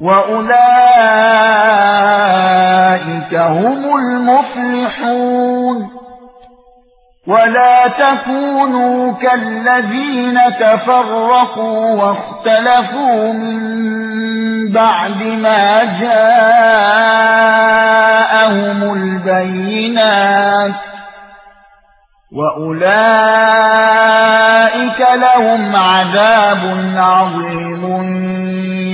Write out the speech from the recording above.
واولئك هم المفلحون ولا تكونوا كالذين تفرقوا واختلفوا من بعد ما جاءهم البينات واولئك لهم عذاب عظيم